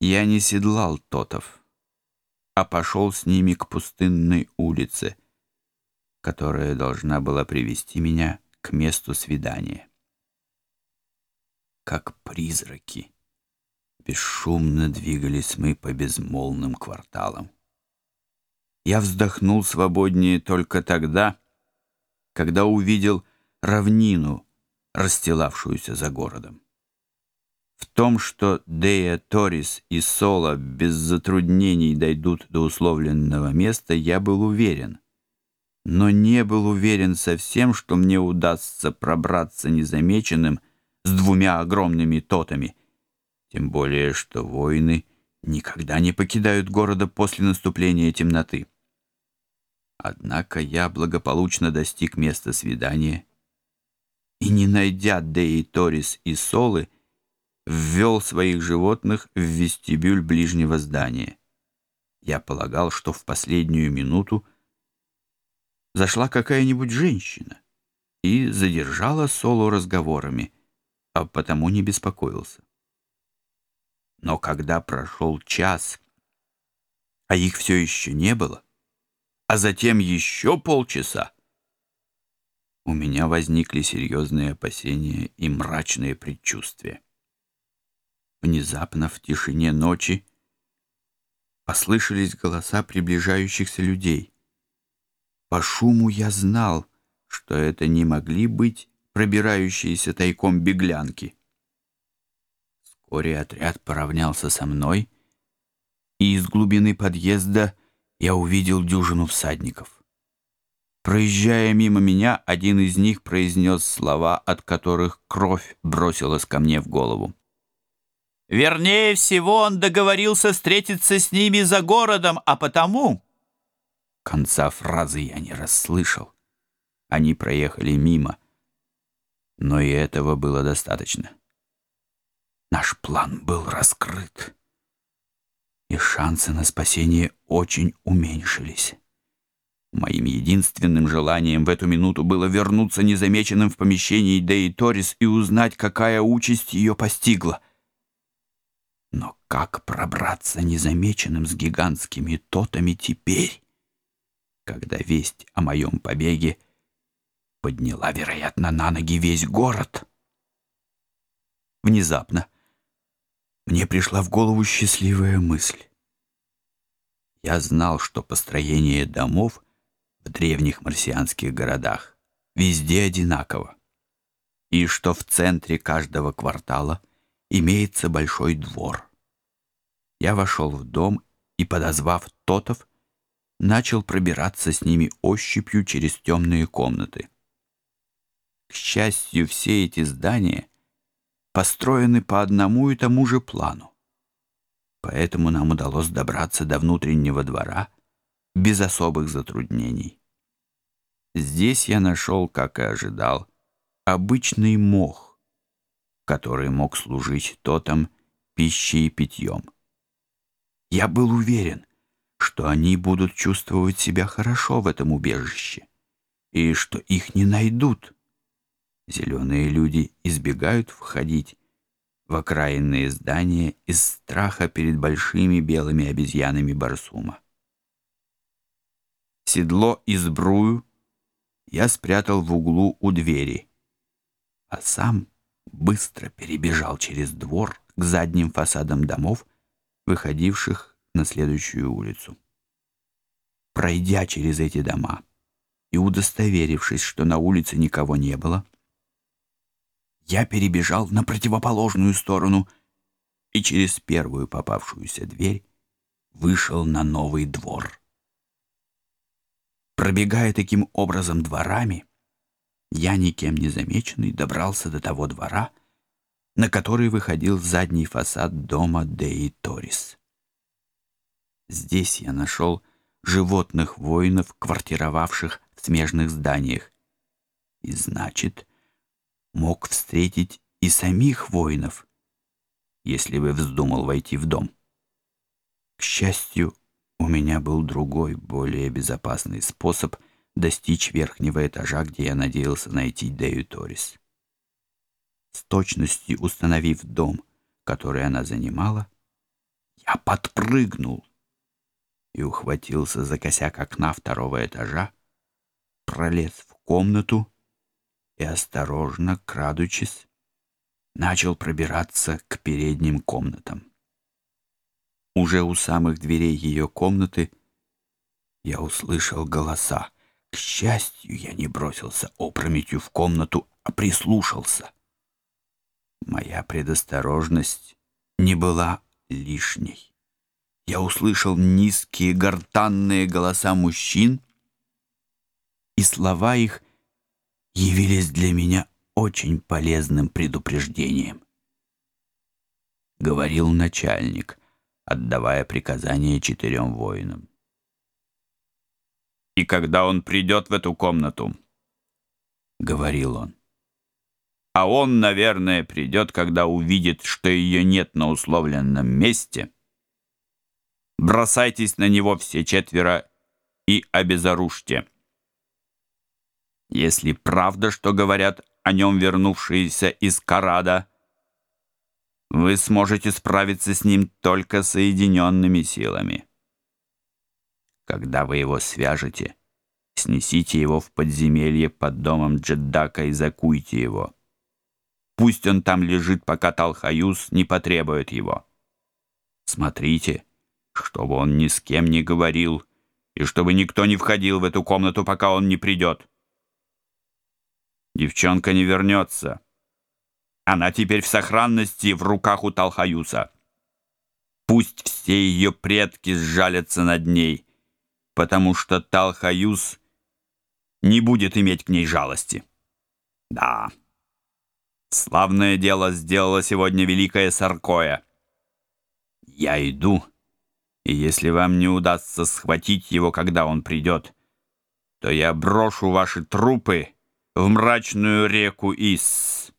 Я не седлал тотов, а пошел с ними к пустынной улице, которая должна была привести меня к месту свидания. Как призраки, бесшумно двигались мы по безмолвным кварталам. Я вздохнул свободнее только тогда, когда увидел равнину, расстилавшуюся за городом. В том, что Дея, Торис и Соло без затруднений дойдут до условленного места, я был уверен. Но не был уверен совсем, что мне удастся пробраться незамеченным с двумя огромными тотами. Тем более, что воины никогда не покидают города после наступления темноты. Однако я благополучно достиг места свидания и, не найдя Деи, Торис и Солы, ввел своих животных в вестибюль ближнего здания. Я полагал, что в последнюю минуту зашла какая-нибудь женщина и задержала Соло разговорами, а потому не беспокоился. Но когда прошел час, а их все еще не было, а затем еще полчаса, у меня возникли серьезные опасения и мрачные предчувствия внезапно в тишине ночи послышались голоса приближающихся людей. По шуму я знал, что это не могли быть пробирающиеся тайком беглянки. Вскоре отряд поравнялся со мной, и из глубины подъезда я увидел дюжину всадников. Проезжая мимо меня, один из них произнес слова, от которых кровь бросилась ко мне в голову. Вернее всего, он договорился встретиться с ними за городом, а потому... Конца фразы я не расслышал. Они проехали мимо. Но и этого было достаточно. Наш план был раскрыт. И шансы на спасение очень уменьшились. Моим единственным желанием в эту минуту было вернуться незамеченным в помещении Деи Торис и узнать, какая участь ее постигла — но как пробраться незамеченным с гигантскими тотами теперь, когда весть о моем побеге подняла, вероятно, на ноги весь город? Внезапно мне пришла в голову счастливая мысль. Я знал, что построение домов в древних марсианских городах везде одинаково, и что в центре каждого квартала – Имеется большой двор. Я вошел в дом и, подозвав Тотов, начал пробираться с ними ощупью через темные комнаты. К счастью, все эти здания построены по одному и тому же плану. Поэтому нам удалось добраться до внутреннего двора без особых затруднений. Здесь я нашел, как и ожидал, обычный мох, который мог служить тотом пищей и питьем. Я был уверен, что они будут чувствовать себя хорошо в этом убежище и что их не найдут. Зеленые люди избегают входить в окраинные здания из страха перед большими белыми обезьянами Барсума. Седло и сбрую я спрятал в углу у двери, а сам — быстро перебежал через двор к задним фасадам домов, выходивших на следующую улицу. Пройдя через эти дома и удостоверившись, что на улице никого не было, я перебежал на противоположную сторону и через первую попавшуюся дверь вышел на новый двор. Пробегая таким образом дворами, я, никем не замеченный, добрался до того двора, на который выходил задний фасад дома Деи Торис. Здесь я нашел животных воинов, квартировавших в смежных зданиях, и, значит, мог встретить и самих воинов, если бы вздумал войти в дом. К счастью, у меня был другой, более безопасный способ — достичь верхнего этажа, где я надеялся найти Дею Торис. С точностью установив дом, который она занимала, Я подпрыгнул и ухватился за косяк окна второго этажа, пролез в комнату и, осторожно, крадучись, начал пробираться к передним комнатам. Уже у самых дверей ее комнаты я услышал голоса. К счастью, я не бросился опрометью в комнату, а прислушался. Моя предосторожность не была лишней. Я услышал низкие гортанные голоса мужчин, и слова их явились для меня очень полезным предупреждением. Говорил начальник, отдавая приказание четырем воинам. и когда он придет в эту комнату», — говорил он. «А он, наверное, придет, когда увидит, что ее нет на условленном месте. Бросайтесь на него все четверо и обезоружьте». Если правда, что говорят о нем вернувшиеся из Карада, вы сможете справиться с ним только соединенными силами. Когда вы его свяжете, снесите его в подземелье под домом Джеддака и закуйте его. Пусть он там лежит, пока Талхаюс не потребует его. Смотрите, чтобы он ни с кем не говорил, и чтобы никто не входил в эту комнату, пока он не придет. Девчонка не вернется. Она теперь в сохранности в руках у Талхаюса. Пусть все ее предки сжалятся над ней потому что Талхаюз не будет иметь к ней жалости. Да, славное дело сделала сегодня великая Саркоя. Я иду, и если вам не удастся схватить его, когда он придет, то я брошу ваши трупы в мрачную реку Исс.